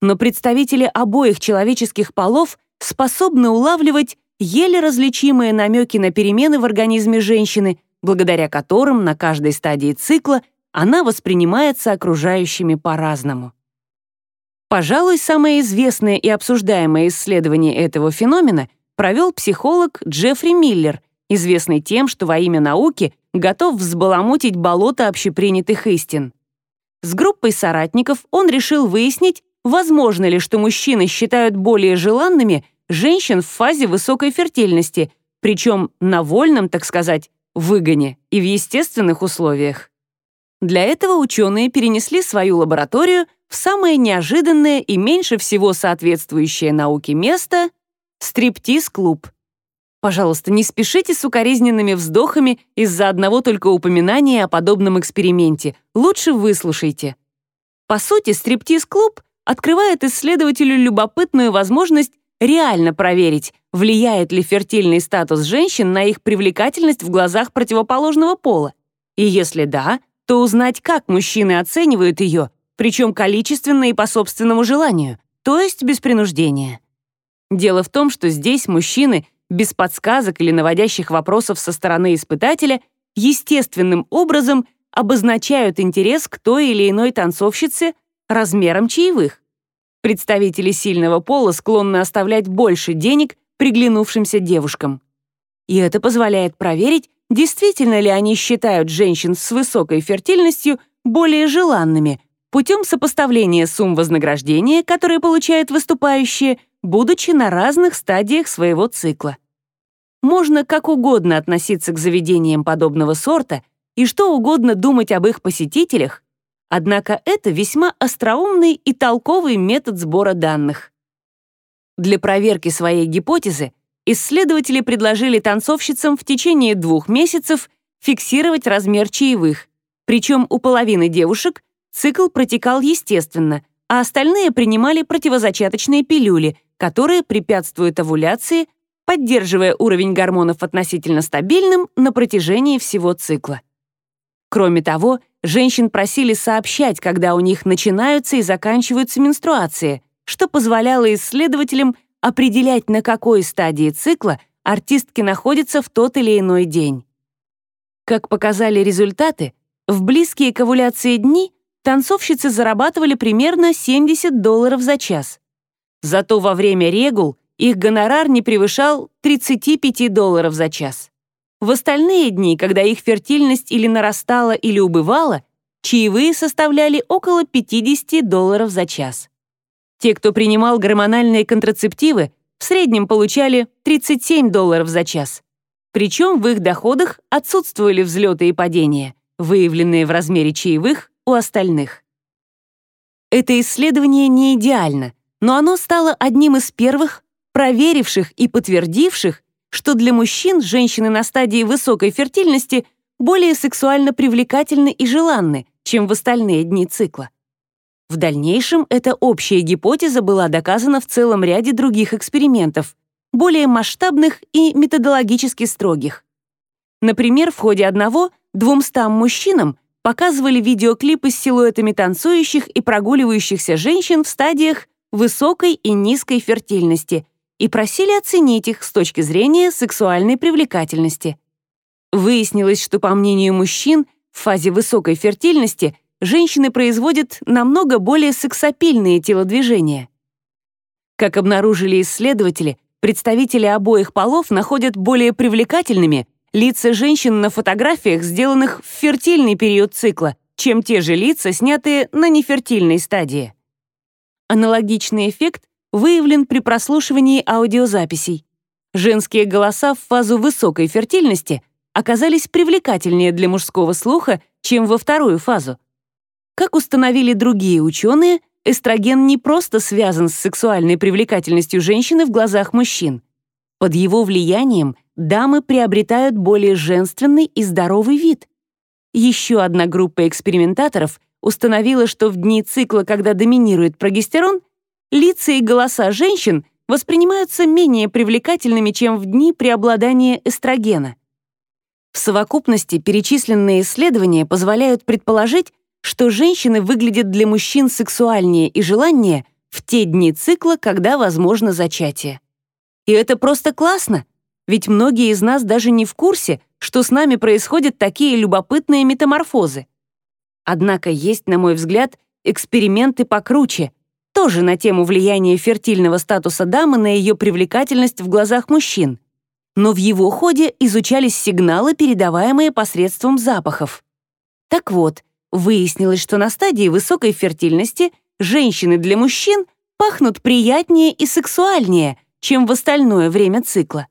Но представители обоих человеческих полов способны улавливать еле различимые намеки на перемены в организме женщины, благодаря которым на каждой стадии цикла она воспринимается окружающими по-разному. Пожалуй, самое известное и обсуждаемое исследование этого феномена провел психолог Джеффри Миллер, известный тем, что во имя науки готов взбаламутить болото общепринятых истин. С группой соратников он решил выяснить, возможно ли, что мужчины считают более желанными женщин в фазе высокой фертильности, причем на вольном, так сказать, выгоне и в естественных условиях. Для этого ученые перенесли свою лабораторию в самое неожиданное и меньше всего соответствующее науке место — стриптиз-клуб. Пожалуйста, не спешите с укоризненными вздохами из-за одного только упоминания о подобном эксперименте. Лучше выслушайте. По сути, стриптиз-клуб открывает исследователю любопытную возможность реально проверить, влияет ли фертильный статус женщин на их привлекательность в глазах противоположного пола. И если да, то узнать, как мужчины оценивают ее, причем количественно и по собственному желанию, то есть без принуждения. Дело в том, что здесь мужчины без подсказок или наводящих вопросов со стороны испытателя, естественным образом обозначают интерес к той или иной танцовщице размером чаевых. Представители сильного пола склонны оставлять больше денег приглянувшимся девушкам. и это позволяет проверить, действительно ли они считают женщин с высокой фертильностью более желанными путем сопоставления сумм вознаграждения, которые получают выступающие, будучи на разных стадиях своего цикла. Можно как угодно относиться к заведениям подобного сорта и что угодно думать об их посетителях, однако это весьма остроумный и толковый метод сбора данных. Для проверки своей гипотезы исследователи предложили танцовщицам в течение двух месяцев фиксировать размер чаевых, причем у половины девушек цикл протекал естественно, а остальные принимали противозачаточные пилюли, которые препятствуют овуляции, поддерживая уровень гормонов относительно стабильным на протяжении всего цикла. Кроме того, женщин просили сообщать, когда у них начинаются и заканчиваются менструации, что позволяло исследователям определять, на какой стадии цикла артистки находятся в тот или иной день. Как показали результаты, в близкие к овуляции дни танцовщицы зарабатывали примерно 70 долларов за час. Зато во время регул их гонорар не превышал 35 долларов за час. В остальные дни, когда их фертильность или нарастала, или убывала, чаевые составляли около 50 долларов за час. Те, кто принимал гормональные контрацептивы, в среднем получали 37 долларов за час. Причем в их доходах отсутствовали взлеты и падения, выявленные в размере чаевых у остальных. Это исследование не идеально, но оно стало одним из первых, проверивших и подтвердивших, что для мужчин женщины на стадии высокой фертильности более сексуально привлекательны и желанны, чем в остальные дни цикла. В дальнейшем эта общая гипотеза была доказана в целом ряде других экспериментов, более масштабных и методологически строгих. Например, в ходе одного 200 мужчинам показывали видеоклипы с силуэтами танцующих и прогуливающихся женщин в стадиях высокой и низкой фертильности и просили оценить их с точки зрения сексуальной привлекательности. Выяснилось, что, по мнению мужчин, в фазе высокой фертильности – женщины производят намного более сексапильные телодвижения. Как обнаружили исследователи, представители обоих полов находят более привлекательными лица женщин на фотографиях, сделанных в фертильный период цикла, чем те же лица, снятые на нефертильной стадии. Аналогичный эффект выявлен при прослушивании аудиозаписей. Женские голоса в фазу высокой фертильности оказались привлекательнее для мужского слуха, чем во вторую фазу. Как установили другие ученые, эстроген не просто связан с сексуальной привлекательностью женщины в глазах мужчин. Под его влиянием дамы приобретают более женственный и здоровый вид. Еще одна группа экспериментаторов установила, что в дни цикла, когда доминирует прогестерон, лица и голоса женщин воспринимаются менее привлекательными, чем в дни преобладания эстрогена. В совокупности перечисленные исследования позволяют предположить, что женщины выглядят для мужчин сексуальнее и желаннее в те дни цикла, когда возможно зачатие. И это просто классно, ведь многие из нас даже не в курсе, что с нами происходят такие любопытные метаморфозы. Однако есть, на мой взгляд, эксперименты покруче, тоже на тему влияния фертильного статуса дамы на ее привлекательность в глазах мужчин. Но в его ходе изучались сигналы, передаваемые посредством запахов. Так вот, Выяснилось, что на стадии высокой фертильности женщины для мужчин пахнут приятнее и сексуальнее, чем в остальное время цикла.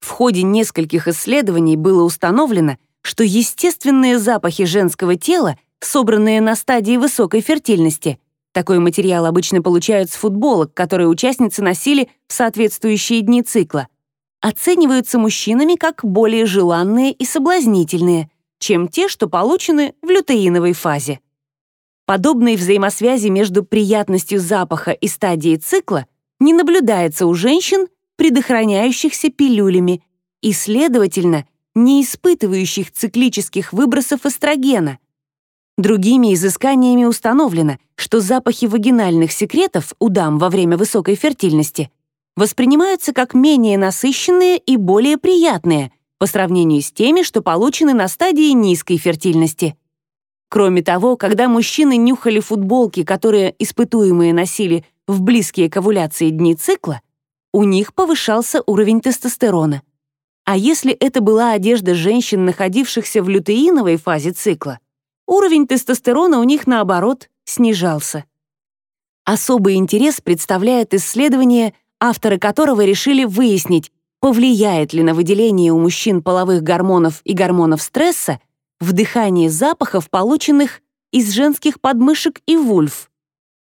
В ходе нескольких исследований было установлено, что естественные запахи женского тела, собранные на стадии высокой фертильности, такой материал обычно получают с футболок, которые участницы носили в соответствующие дни цикла, оцениваются мужчинами как более желанные и соблазнительные, чем те, что получены в лютеиновой фазе. Подобной взаимосвязи между приятностью запаха и стадией цикла не наблюдается у женщин, предохраняющихся пилюлями и, следовательно, не испытывающих циклических выбросов эстрогена. Другими изысканиями установлено, что запахи вагинальных секретов у дам во время высокой фертильности воспринимаются как менее насыщенные и более приятные – по сравнению с теми, что получены на стадии низкой фертильности. Кроме того, когда мужчины нюхали футболки, которые испытуемые носили в близкие к овуляции дни цикла, у них повышался уровень тестостерона. А если это была одежда женщин, находившихся в лютеиновой фазе цикла, уровень тестостерона у них, наоборот, снижался. Особый интерес представляет исследование, авторы которого решили выяснить, повлияет ли на выделение у мужчин половых гормонов и гормонов стресса вдыхание запахов, полученных из женских подмышек и вульв.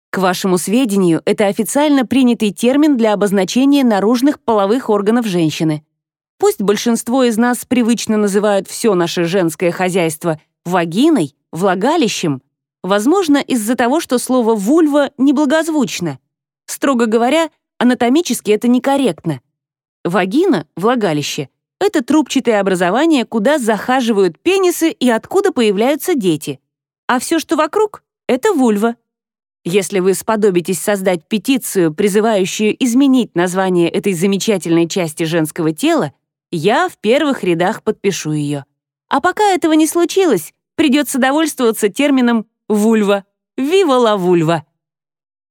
К вашему сведению, это официально принятый термин для обозначения наружных половых органов женщины. Пусть большинство из нас привычно называют все наше женское хозяйство вагиной, влагалищем, возможно, из-за того, что слово «вульва» неблагозвучно. Строго говоря, анатомически это некорректно. Вагина, влагалище, это трубчатое образование, куда захаживают пенисы и откуда появляются дети. А все, что вокруг, это вульва. Если вы сподобитесь создать петицию, призывающую изменить название этой замечательной части женского тела, я в первых рядах подпишу ее. А пока этого не случилось, придется довольствоваться термином «вульва». «Вива ла вульва».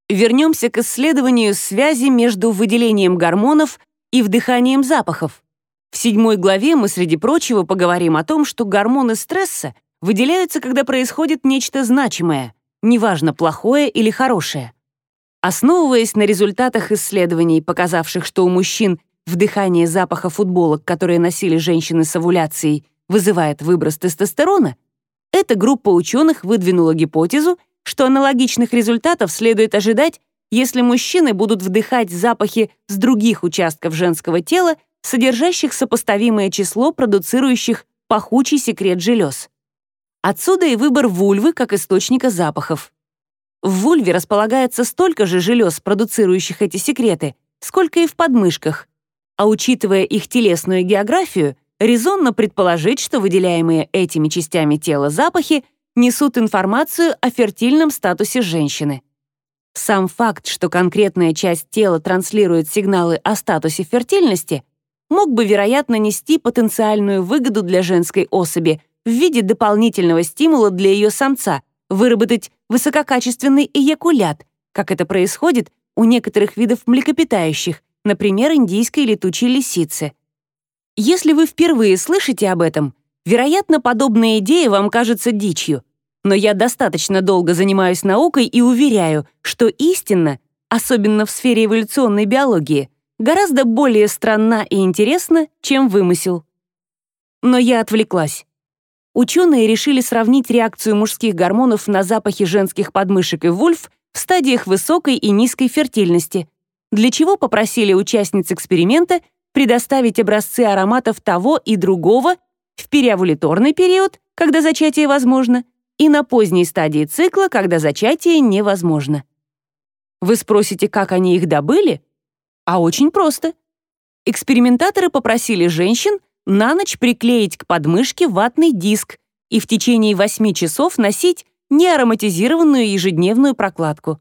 Вернемся к исследованию связи между выделением гормонов и вдыханием запахов. В седьмой главе мы, среди прочего, поговорим о том, что гормоны стресса выделяются, когда происходит нечто значимое, неважно, плохое или хорошее. Основываясь на результатах исследований, показавших, что у мужчин вдыхание запаха футболок, которые носили женщины с овуляцией, вызывает выброс тестостерона, эта группа ученых выдвинула гипотезу, что аналогичных результатов следует ожидать, если мужчины будут вдыхать запахи с других участков женского тела, содержащих сопоставимое число продуцирующих пахучий секрет желез. Отсюда и выбор вульвы как источника запахов. В вульве располагается столько же желез, продуцирующих эти секреты, сколько и в подмышках, а учитывая их телесную географию, резонно предположить, что выделяемые этими частями тела запахи несут информацию о фертильном статусе женщины. Сам факт, что конкретная часть тела транслирует сигналы о статусе фертильности, мог бы, вероятно, нести потенциальную выгоду для женской особи в виде дополнительного стимула для ее самца выработать высококачественный эякулят, как это происходит у некоторых видов млекопитающих, например, индийской летучей лисицы. Если вы впервые слышите об этом, вероятно, подобная идея вам кажется дичью, но я достаточно долго занимаюсь наукой и уверяю, что истина, особенно в сфере эволюционной биологии, гораздо более странна и интересна, чем вымысел. Но я отвлеклась. Ученые решили сравнить реакцию мужских гормонов на запахи женских подмышек и вульв в стадиях высокой и низкой фертильности, для чего попросили участниц эксперимента предоставить образцы ароматов того и другого в переовуляторный период, когда зачатие возможно, и на поздней стадии цикла, когда зачатие невозможно. Вы спросите, как они их добыли? А очень просто. Экспериментаторы попросили женщин на ночь приклеить к подмышке ватный диск и в течение 8 часов носить неароматизированную ежедневную прокладку.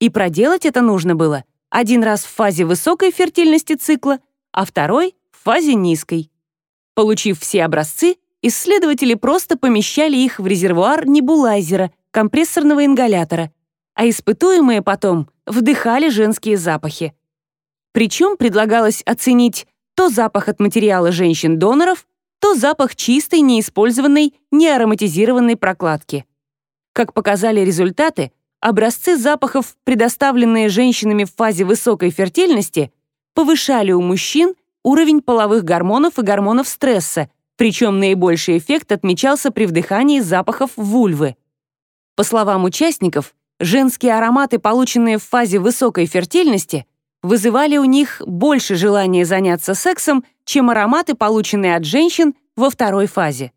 И проделать это нужно было один раз в фазе высокой фертильности цикла, а второй — в фазе низкой. Получив все образцы, исследователи просто помещали их в резервуар небулайзера, компрессорного ингалятора, а испытуемые потом вдыхали женские запахи. Причем предлагалось оценить то запах от материала женщин-доноров, то запах чистой, неиспользованной, неароматизированной прокладки. Как показали результаты, образцы запахов, предоставленные женщинами в фазе высокой фертильности, повышали у мужчин уровень половых гормонов и гормонов стресса, причем наибольший эффект отмечался при вдыхании запахов вульвы. По словам участников, женские ароматы, полученные в фазе высокой фертильности, вызывали у них больше желания заняться сексом, чем ароматы, полученные от женщин во второй фазе.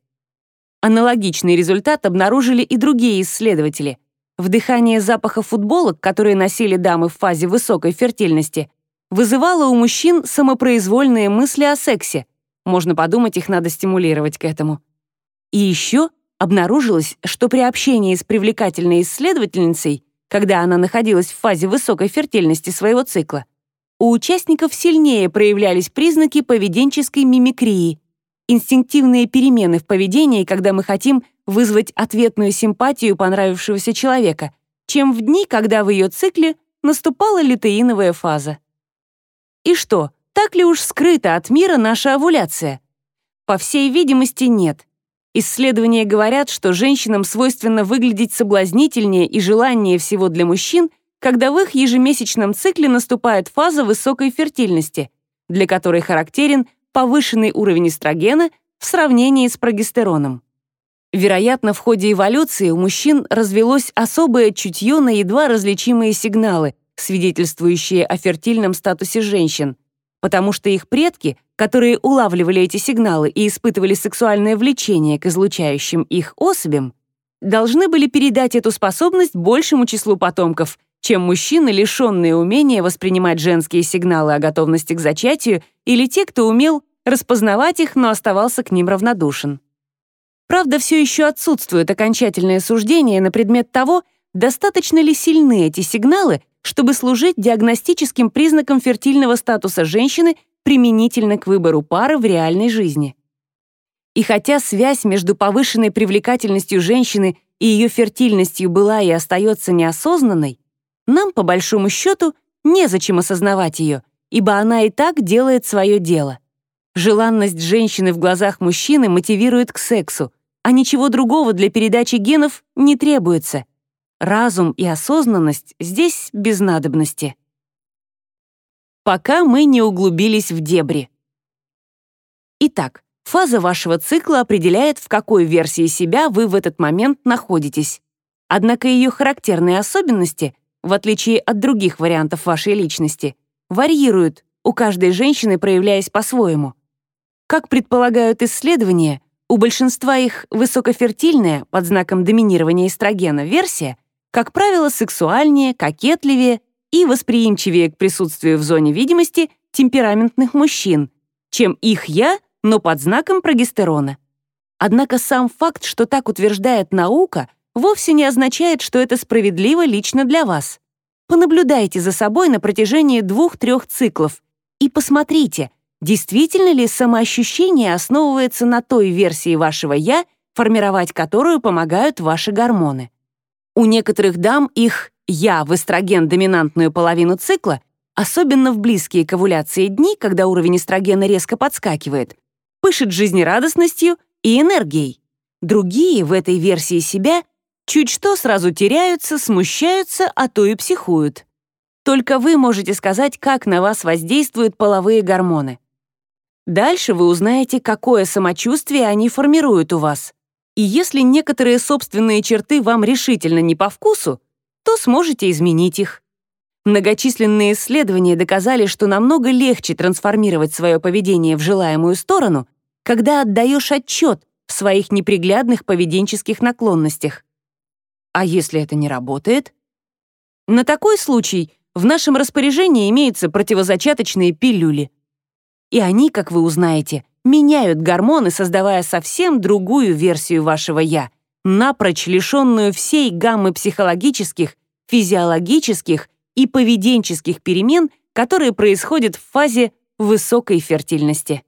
Аналогичный результат обнаружили и другие исследователи — Вдыхание запаха футболок, которые носили дамы в фазе высокой фертильности, вызывало у мужчин самопроизвольные мысли о сексе. Можно подумать, их надо стимулировать к этому. И еще обнаружилось, что при общении с привлекательной исследовательницей, когда она находилась в фазе высокой фертильности своего цикла, у участников сильнее проявлялись признаки поведенческой мимикрии, инстинктивные перемены в поведении, когда мы хотим вызвать ответную симпатию понравившегося человека, чем в дни, когда в ее цикле наступала лютеиновая фаза. И что, Так ли уж скрыта от мира наша овуляция? По всей видимости, нет. Исследования говорят, что женщинам свойственно выглядеть соблазнительнее и желаннее всего для мужчин, когда в их ежемесячном цикле наступает фаза высокой фертильности, для которой характерен повышенный уровень эстрогена в сравнении с прогестероном. Вероятно, в ходе эволюции у мужчин развелось особое чутье на едва различимые сигналы, свидетельствующие о фертильном статусе женщин, потому что их предки, которые улавливали эти сигналы и испытывали сексуальное влечение к излучающим их особям, должны были передать эту способность большему числу потомков, чем мужчины, лишенные умения воспринимать женские сигналы о готовности к зачатию, или те, кто умел распознавать их, но оставался к ним равнодушен. Правда, все еще отсутствует окончательное суждение на предмет того, достаточно ли сильны эти сигналы, чтобы служить диагностическим признаком фертильного статуса женщины применительно к выбору пары в реальной жизни. И хотя связь между повышенной привлекательностью женщины и ее фертильностью была и остается неосознанной, нам, по большому счету, незачем осознавать ее, ибо она и так делает свое дело. Желанность женщины в глазах мужчины мотивирует к сексу, а ничего другого для передачи генов не требуется. Разум и осознанность здесь без надобности. Пока мы не углубились в дебри. Итак, фаза вашего цикла определяет, в какой версии себя вы в этот момент находитесь. Однако ее характерные особенности, в отличие от других вариантов вашей личности, варьируют, у каждой женщины проявляясь по-своему. Как предполагают исследования, у большинства их высокофертильная, под знаком доминирования эстрогена, версия, как правило, сексуальнее, кокетливее и восприимчивее к присутствию в зоне видимости темпераментных мужчин, чем их «я», но под знаком прогестерона. Однако сам факт, что так утверждает наука, вовсе не означает, что это справедливо лично для вас. Понаблюдайте за собой на протяжении двух-трех циклов и посмотрите, Действительно ли самоощущение основывается на той версии вашего «я», формировать которую помогают ваши гормоны? У некоторых дам их «я» в эстроген-доминантную половину цикла, особенно в близкие к овуляции дни, когда уровень эстрогена резко подскакивает, пышет жизнерадостностью и энергией. Другие в этой версии себя чуть что сразу теряются, смущаются, а то и психуют. Только вы можете сказать, как на вас воздействуют половые гормоны. Дальше вы узнаете, какое самочувствие они формируют у вас. И если некоторые собственные черты вам решительно не по вкусу, то сможете изменить их. Многочисленные исследования доказали, что намного легче трансформировать свое поведение в желаемую сторону, когда отдаешь отчет в своих неприглядных поведенческих наклонностях. А если это не работает? На такой случай в нашем распоряжении имеются противозачаточные пилюли — и они, как вы узнаете, меняют гормоны, создавая совсем другую версию вашего «я», напрочь лишенную всей гаммы психологических, физиологических и поведенческих перемен, которые происходят в фазе высокой фертильности.